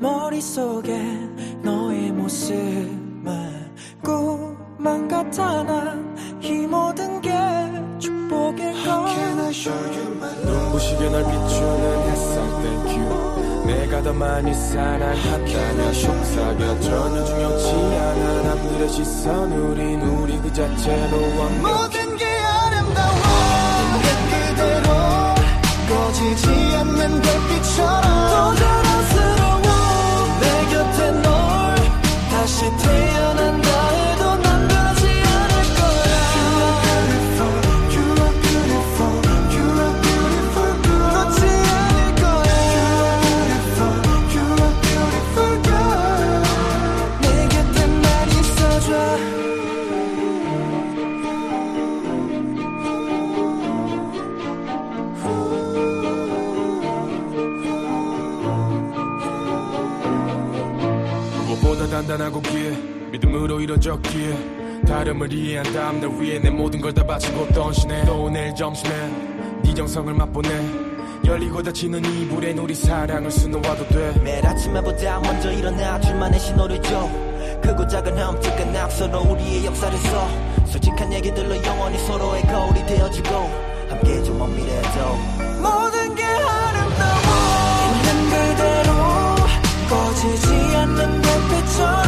머릿속에 너의 모습만 꿈만 같아 난이 모든 게 축복일걸. 눈부시게 날 비추는 햇살 you. 내가 더 많이 사랑한다면 속삭여 전혀 중요치 않아. 남들의 시선 우린 우리 그 자체로 완벽 모 단단하고 기에 믿음으로 이뤄졌기에 다름을 이해한 다음 날 위해 내 모든 걸 다 바치고 던지네 또 내일 점심에 네 정성을 맛보네. 열리고 닫히는 이불엔 우리 사랑을 수놓아도 돼. 매일 아침에보다 먼저 일어나. 줄만의 신호를 줘. 크고 작은 흠집과 낙서로 우리의 역사를 써. 솔직한 얘기들로 영원히 서로의 거울이 되어주고 함께 좀 먼 미래도. 모든 게 아름다워. 있는 그대로 꺼지지 않는 别走。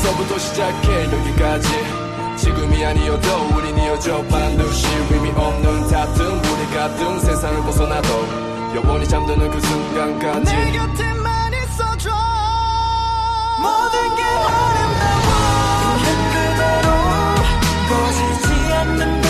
여기서부터 시작해 여기까지. 지금이 아니어도 우린 이어져 반드시 의미 없는 다툼 우리 같은 세상을 벗어나도 영원히 잠드는 그 순간까지. 내 곁에만 있어줘. 모든 게 아름다워. 그대로 꺼지지 않는